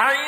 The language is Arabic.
حي